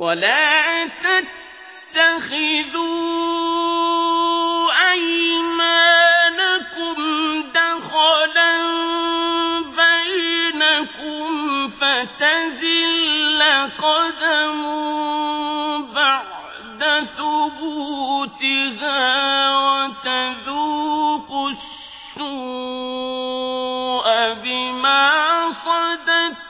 ولا تتخذوا أيمانكم دخلا بينكم فتزل قدم بعد ثبوتها وتذوقوا السوء بما صددتم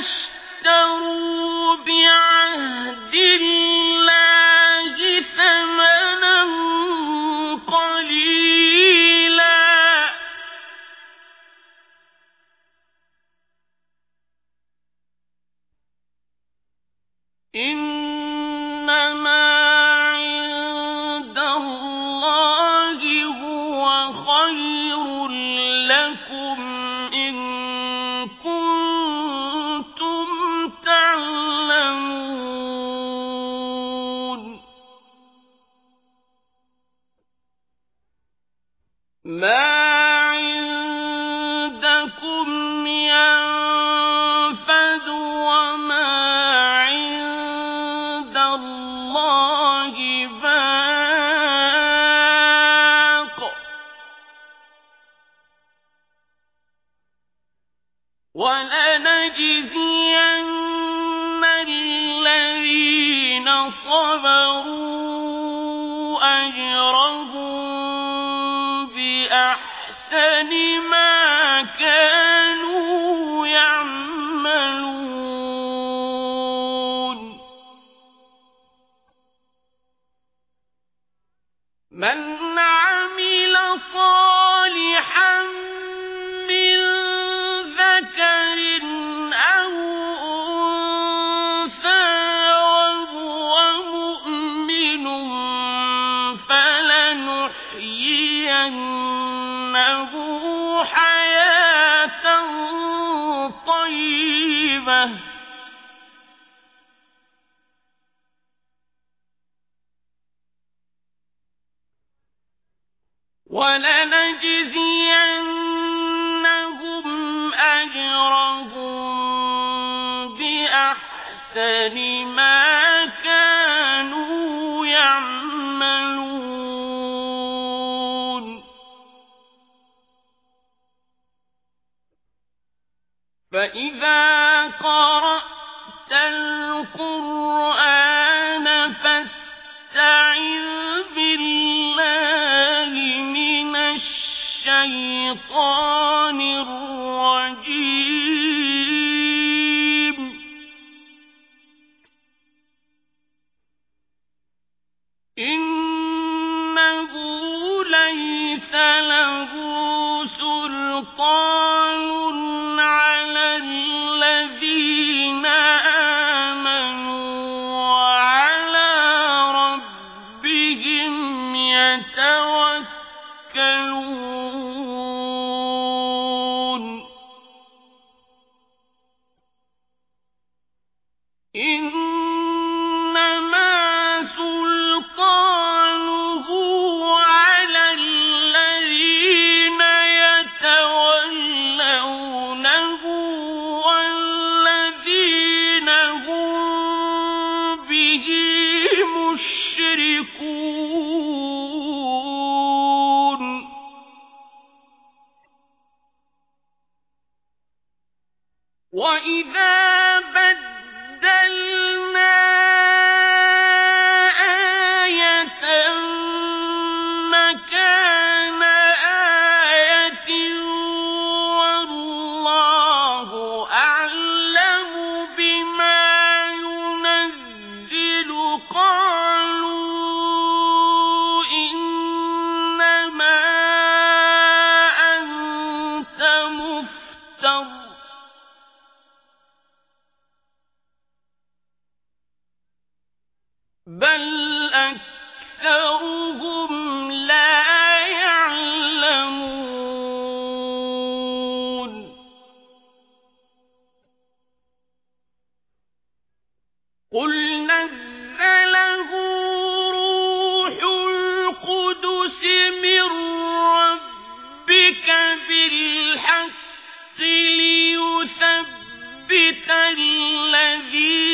ولا ما عندكم وما عند الله باق ولنجزين الذين صبروا أجرهم بأحسن ما كانوا يعملون من حياة طيبة. ولنجزينهم أجرهم بأحسن ما فإذا قرأت القرآن فاستعذ بالله من الشيطان الرجيم إنه ليس له سلطان وإذا بدلنا بل أكثرهم لا يعلمون قل نزله روح القدس من ربك بالحق ليثبت الذين